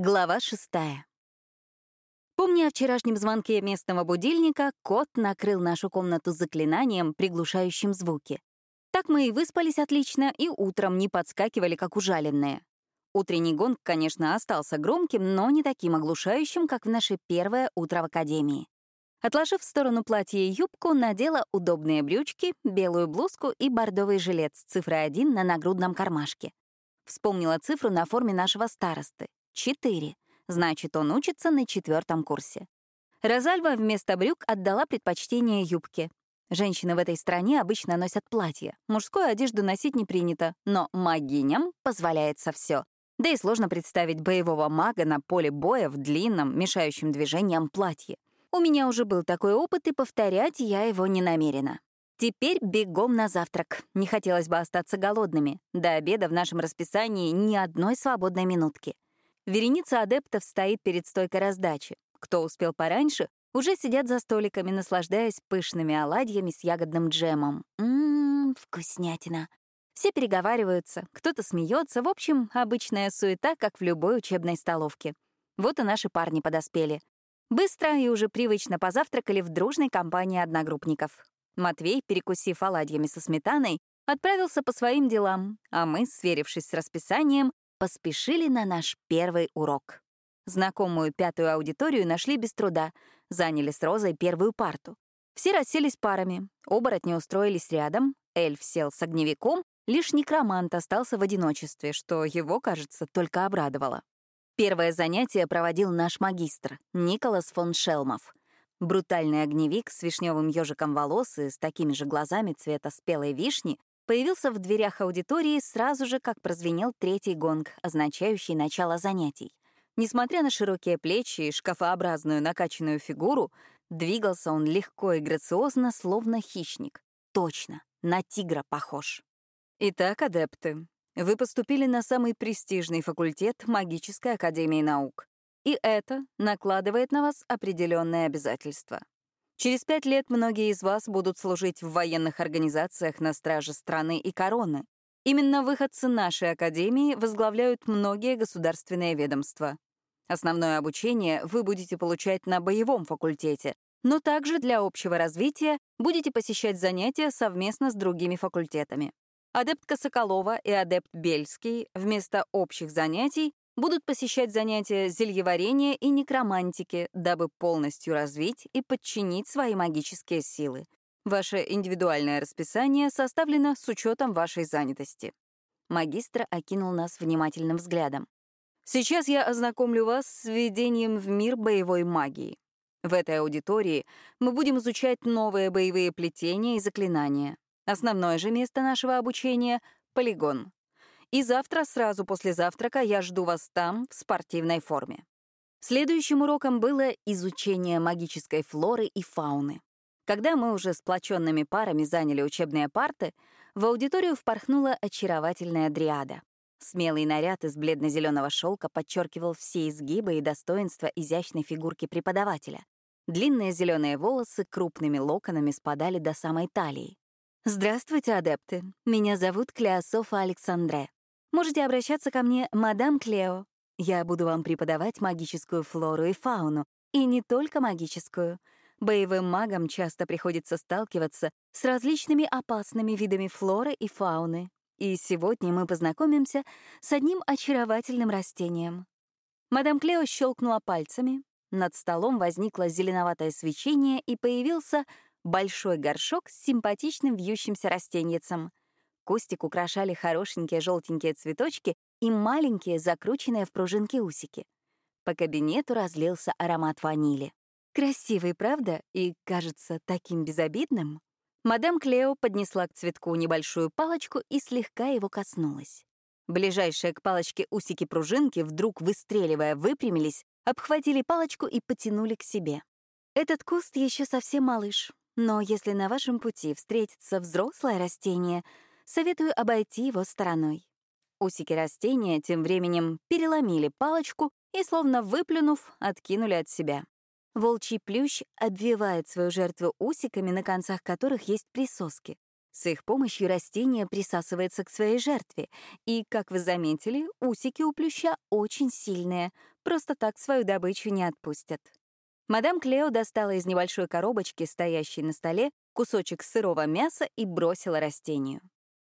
Глава шестая. Помня о вчерашнем звонке местного будильника, кот накрыл нашу комнату заклинанием, приглушающим звуки. Так мы и выспались отлично, и утром не подскакивали, как ужаленные. Утренний гонг, конечно, остался громким, но не таким оглушающим, как в наше первое утро в академии. Отложив в сторону платье и юбку, надела удобные брючки, белую блузку и бордовый жилет с цифрой 1 на нагрудном кармашке. Вспомнила цифру на форме нашего старосты Четыре. Значит, он учится на четвертом курсе. Розальва вместо брюк отдала предпочтение юбке. Женщины в этой стране обычно носят платья. Мужскую одежду носить не принято, но магиням позволяется все. Да и сложно представить боевого мага на поле боя в длинном, мешающем движениям платье. У меня уже был такой опыт, и повторять я его не намерена. Теперь бегом на завтрак. Не хотелось бы остаться голодными. До обеда в нашем расписании ни одной свободной минутки. Вереница адептов стоит перед стойкой раздачи. Кто успел пораньше, уже сидят за столиками, наслаждаясь пышными оладьями с ягодным джемом. Ммм, вкуснятина. Все переговариваются, кто-то смеется. В общем, обычная суета, как в любой учебной столовке. Вот и наши парни подоспели. Быстро и уже привычно позавтракали в дружной компании одногруппников. Матвей, перекусив оладьями со сметаной, отправился по своим делам, а мы, сверившись с расписанием, поспешили на наш первый урок. Знакомую пятую аудиторию нашли без труда, заняли с Розой первую парту. Все расселись парами, оборотни устроились рядом, эльф сел с огневиком, лишь некромант остался в одиночестве, что его, кажется, только обрадовало. Первое занятие проводил наш магистр, Николас фон Шелмов. Брутальный огневик с вишневым ежиком волос и с такими же глазами цвета спелой вишни появился в дверях аудитории сразу же, как прозвенел третий гонг, означающий начало занятий. Несмотря на широкие плечи и шкафообразную накачанную фигуру, двигался он легко и грациозно, словно хищник. Точно, на тигра похож. Итак, адепты, вы поступили на самый престижный факультет Магической Академии Наук. И это накладывает на вас определенные обязательства. Через пять лет многие из вас будут служить в военных организациях на страже страны и короны. Именно выходцы нашей академии возглавляют многие государственные ведомства. Основное обучение вы будете получать на боевом факультете, но также для общего развития будете посещать занятия совместно с другими факультетами. Адептка Соколова и адепт Бельский вместо общих занятий будут посещать занятия зельеварения и некромантики, дабы полностью развить и подчинить свои магические силы. Ваше индивидуальное расписание составлено с учетом вашей занятости. Магистр окинул нас внимательным взглядом. Сейчас я ознакомлю вас с введением в мир боевой магии. В этой аудитории мы будем изучать новые боевые плетения и заклинания. Основное же место нашего обучения — полигон. И завтра, сразу после завтрака, я жду вас там, в спортивной форме. Следующим уроком было изучение магической флоры и фауны. Когда мы уже сплоченными парами заняли учебные парты, в аудиторию впорхнула очаровательная дриада. Смелый наряд из бледно-зеленого шелка подчеркивал все изгибы и достоинства изящной фигурки преподавателя. Длинные зеленые волосы крупными локонами спадали до самой талии. «Здравствуйте, адепты. Меня зовут Клеософа Александре. Можете обращаться ко мне, мадам Клео. Я буду вам преподавать магическую флору и фауну, и не только магическую. Боевым магам часто приходится сталкиваться с различными опасными видами флоры и фауны. И сегодня мы познакомимся с одним очаровательным растением. Мадам Клео щелкнула пальцами, над столом возникло зеленоватое свечение, и появился большой горшок с симпатичным вьющимся растеньицем. Кустик украшали хорошенькие желтенькие цветочки и маленькие, закрученные в пружинки усики. По кабинету разлился аромат ванили. Красивый, правда? И, кажется, таким безобидным. Мадам Клео поднесла к цветку небольшую палочку и слегка его коснулась. Ближайшие к палочке усики-пружинки, вдруг выстреливая, выпрямились, обхватили палочку и потянули к себе. Этот куст еще совсем малыш, но если на вашем пути встретится взрослое растение — советую обойти его стороной. Усики растения тем временем переломили палочку и, словно выплюнув, откинули от себя. Волчий плющ обвивает свою жертву усиками, на концах которых есть присоски. С их помощью растение присасывается к своей жертве, и, как вы заметили, усики у плюща очень сильные, просто так свою добычу не отпустят. Мадам Клео достала из небольшой коробочки, стоящей на столе, кусочек сырого мяса и бросила растению.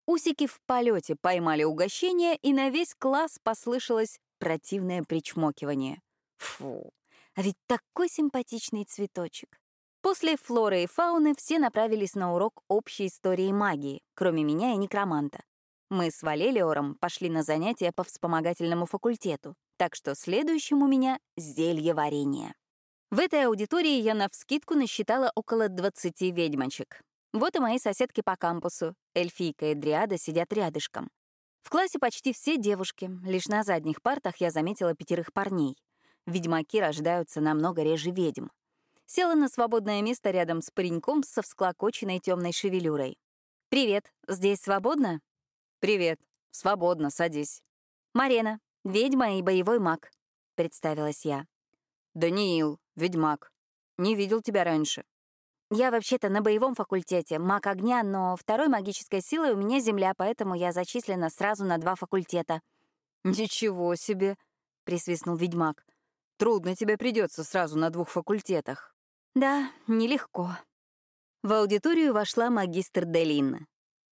Усики в полете поймали угощение, и на весь класс послышалось противное причмокивание. Фу, а ведь такой симпатичный цветочек. После флоры и фауны все направились на урок общей истории магии, кроме меня и некроманта. Мы с Валелиором пошли на занятия по вспомогательному факультету, так что следующим у меня — зелье варенье. В этой аудитории я навскидку насчитала около 20 ведьмочек. Вот и мои соседки по кампусу, эльфийка и дриада, сидят рядышком. В классе почти все девушки, лишь на задних партах я заметила пятерых парней. Ведьмаки рождаются намного реже ведьм села на свободное место рядом с пареньком со всклокоченной темной шевелюрой. «Привет, здесь свободно?» «Привет, свободно, садись». «Марена, ведьма и боевой маг», — представилась я. «Даниил, ведьмак. Не видел тебя раньше». «Я вообще-то на боевом факультете, маг огня, но второй магической силой у меня земля, поэтому я зачислена сразу на два факультета». «Ничего себе!» — присвистнул ведьмак. «Трудно тебе придется сразу на двух факультетах». Да, нелегко. В аудиторию вошла магистр Делин.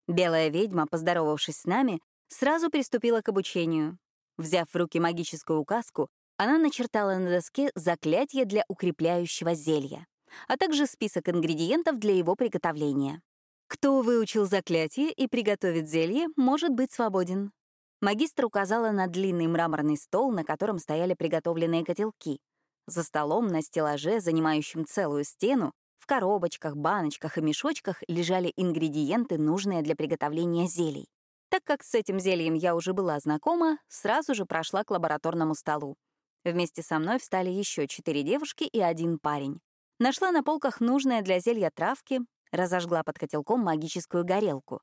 Белая ведьма, поздоровавшись с нами, сразу приступила к обучению. Взяв в руки магическую указку, она начертала на доске заклятие для укрепляющего зелья, а также список ингредиентов для его приготовления. Кто выучил заклятие и приготовит зелье, может быть свободен. Магистр указала на длинный мраморный стол, на котором стояли приготовленные котелки. За столом на стеллаже, занимающем целую стену, в коробочках, баночках и мешочках лежали ингредиенты, нужные для приготовления зелий. Так как с этим зельем я уже была знакома, сразу же прошла к лабораторному столу. Вместе со мной встали еще четыре девушки и один парень. Нашла на полках нужное для зелья травки, разожгла под котелком магическую горелку.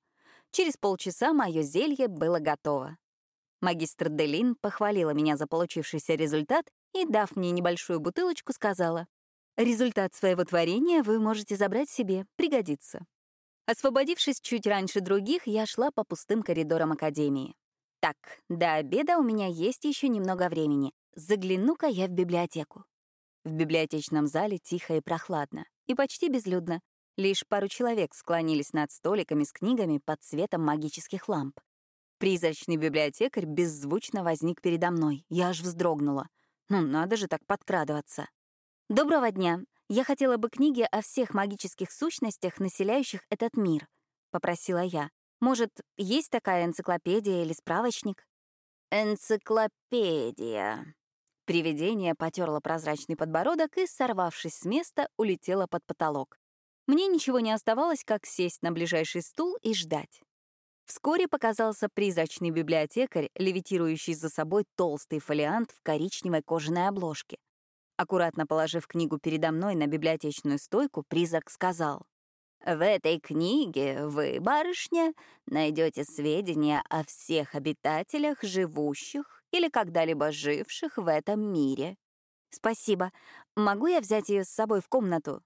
Через полчаса мое зелье было готово. Магистр Делин похвалила меня за получившийся результат и, дав мне небольшую бутылочку, сказала, «Результат своего творения вы можете забрать себе, пригодится». Освободившись чуть раньше других, я шла по пустым коридорам Академии. Так, до обеда у меня есть еще немного времени. Загляну-ка я в библиотеку. В библиотечном зале тихо и прохладно, и почти безлюдно. Лишь пару человек склонились над столиками с книгами под светом магических ламп. Призрачный библиотекарь беззвучно возник передо мной. Я аж вздрогнула. Ну, надо же так подкрадываться. Доброго дня. Я хотела бы книги о всех магических сущностях, населяющих этот мир, попросила я. Может, есть такая энциклопедия или справочник? Энциклопедия. Привидение потерло прозрачный подбородок и, сорвавшись с места, улетело под потолок. Мне ничего не оставалось, как сесть на ближайший стул и ждать. Вскоре показался призрачный библиотекарь, левитирующий за собой толстый фолиант в коричневой кожаной обложке. Аккуратно положив книгу передо мной на библиотечную стойку, призрак сказал, «В этой книге вы, барышня, найдете сведения о всех обитателях, живущих или когда-либо живших в этом мире». «Спасибо. Могу я взять ее с собой в комнату?»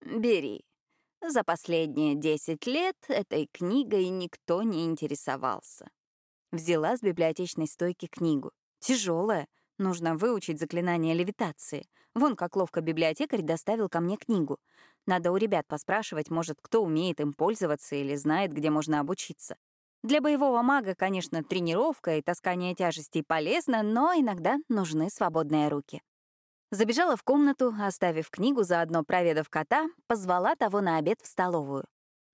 «Бери», за последние десять лет этой книгой никто не интересовался. Взяла с библиотечной стойки книгу. Тяжелая, нужно выучить заклинание левитации. Вон как ловко библиотекарь доставил ко мне книгу. Надо у ребят поспрашивать, может, кто умеет им пользоваться или знает, где можно обучиться. Для боевого мага, конечно, тренировка и таскание тяжестей полезно, но иногда нужны свободные руки. Забежала в комнату, оставив книгу, заодно проведав кота, позвала того на обед в столовую.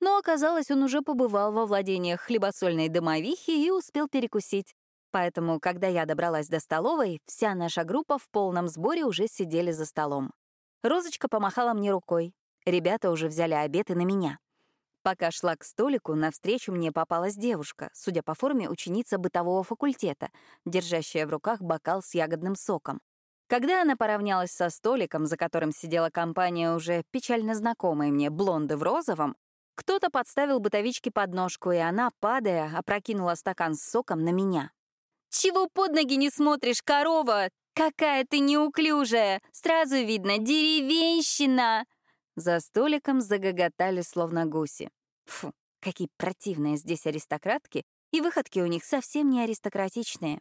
Но оказалось, он уже побывал во владениях хлебосольной домовихи и успел перекусить. Поэтому, когда я добралась до столовой, вся наша группа в полном сборе уже сидели за столом. Розочка помахала мне рукой. Ребята уже взяли обед и на меня. Пока шла к столику, навстречу мне попалась девушка, судя по форме, ученица бытового факультета, держащая в руках бокал с ягодным соком. Когда она поравнялась со столиком, за которым сидела компания уже печально знакомой мне блонды в розовом, кто-то подставил бытовичке подножку, и она, падая, опрокинула стакан с соком на меня. «Чего под ноги не смотришь, корова? Какая ты неуклюжая! Сразу видно, деревенщина!» За столиком загоготали, словно гуси. Фу, Какие противные здесь аристократки, и выходки у них совсем не аристократичные.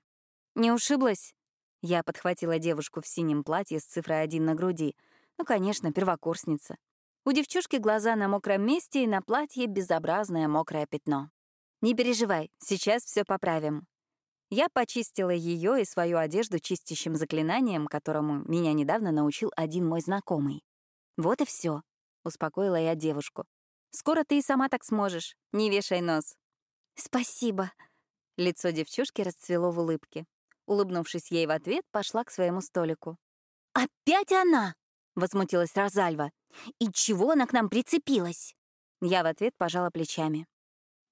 Не ушиблась? Я подхватила девушку в синем платье с цифрой один на груди. Ну, конечно, первокурсница. У девчушки глаза на мокром месте и на платье безобразное мокрое пятно. Не переживай, сейчас все поправим. Я почистила ее и свою одежду чистящим заклинанием, которому меня недавно научил один мой знакомый. Вот и все, успокоила я девушку. Скоро ты и сама так сможешь. Не вешай нос. Спасибо. Лицо девчушки расцвело в улыбке. Улыбнувшись ей в ответ, пошла к своему столику. «Опять она!» — возмутилась Розальва. «И чего она к нам прицепилась?» Я в ответ пожала плечами.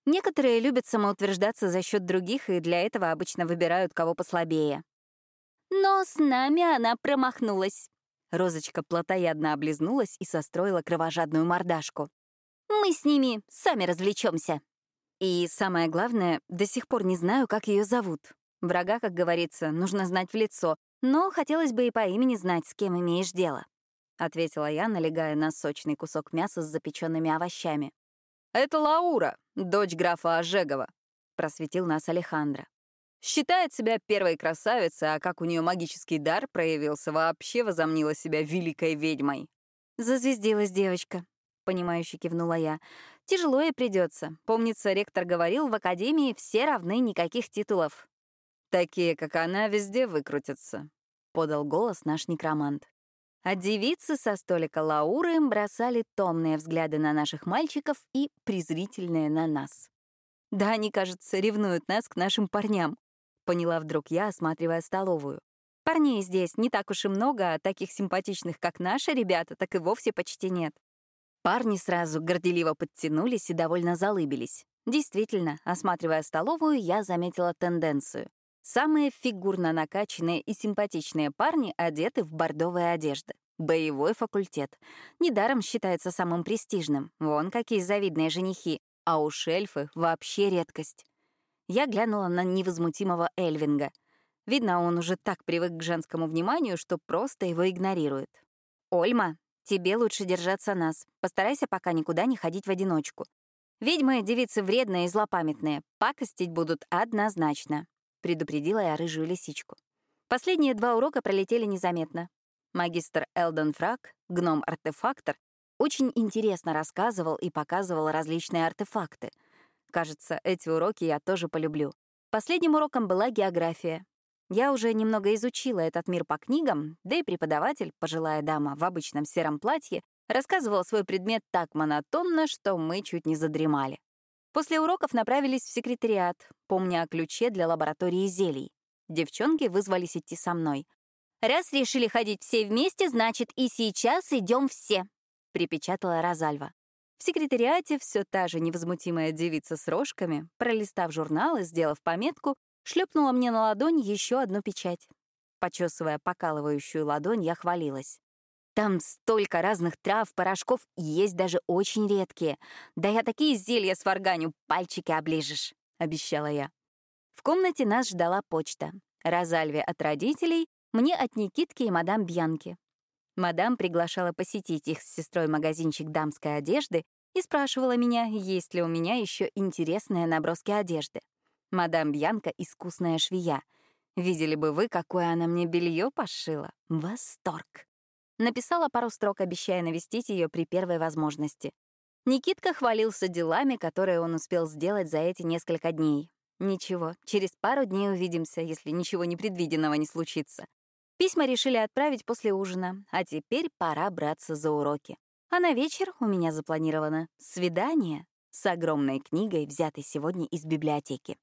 Некоторые любят самоутверждаться за счет других и для этого обычно выбирают кого послабее. Но с нами она промахнулась. Розочка плотоядно облизнулась и состроила кровожадную мордашку. Мы с ними сами развлечемся. И самое главное, до сих пор не знаю, как ее зовут. Врага, как говорится, нужно знать в лицо, но хотелось бы и по имени знать, с кем имеешь дело. — ответила я, налегая на сочный кусок мяса с запеченными овощами. «Это Лаура, дочь графа Ожегова», — просветил нас Алехандро. «Считает себя первой красавицей, а как у нее магический дар проявился, вообще возомнила себя великой ведьмой». «Зазвездилась девочка», — понимающе кивнула я. «Тяжело ей придется. Помнится, ректор говорил, в академии все равны, никаких титулов». «Такие, как она, везде выкрутятся», — подал голос наш некромант. А девицы со столика Лауры бросали томные взгляды на наших мальчиков и презрительные на нас. «Да они, кажется, ревнуют нас к нашим парням», — поняла вдруг я, осматривая столовую. «Парней здесь не так уж и много, а таких симпатичных, как наши ребята, так и вовсе почти нет». Парни сразу горделиво подтянулись и довольно залыбились. Действительно, осматривая столовую, я заметила тенденцию. Самые фигурно накачанные и симпатичные парни одеты в бордовые одежды. Боевой факультет. Недаром считается самым престижным. Вон какие завидные женихи. А у шельфы вообще редкость. Я глянула на невозмутимого Эльвинга. Видно, он уже так привык к женскому вниманию, что просто его игнорирует. «Ольма, тебе лучше держаться нас. Постарайся пока никуда не ходить в одиночку. Ведьмы — девицы вредные и злопамятные. Пакостить будут однозначно предупредила я рыжую лисичку. Последние два урока пролетели незаметно. Магистр Элден Фраг, гном-артефактор, очень интересно рассказывал и показывал различные артефакты. Кажется, эти уроки я тоже полюблю. Последним уроком была география. Я уже немного изучила этот мир по книгам, да и преподаватель, пожилая дама в обычном сером платье, рассказывал свой предмет так монотонно, что мы чуть не задремали. После уроков направились в секретариат, помня о ключе для лаборатории зелий. Девчонки вызвались идти со мной. «Раз решили ходить все вместе, значит, и сейчас идем все», — припечатала Розальва. В секретариате все та же невозмутимая девица с рожками, пролистав журнал и сделав пометку, шлепнула мне на ладонь еще одну печать. Почесывая покалывающую ладонь, я хвалилась. Там столько разных трав, порошков, есть даже очень редкие. Да я такие зелья сварганю, пальчики оближешь», — обещала я. В комнате нас ждала почта. Розальве от родителей, мне от Никитки и мадам Бьянки. Мадам приглашала посетить их с сестрой магазинчик дамской одежды и спрашивала меня, есть ли у меня еще интересные наброски одежды. Мадам Бьянка — искусная швея. Видели бы вы, какое она мне белье пошила. Восторг. Написала пару строк, обещая навестить ее при первой возможности. Никитка хвалился делами, которые он успел сделать за эти несколько дней. Ничего, через пару дней увидимся, если ничего непредвиденного не случится. Письма решили отправить после ужина, а теперь пора браться за уроки. А на вечер у меня запланировано свидание с огромной книгой, взятой сегодня из библиотеки.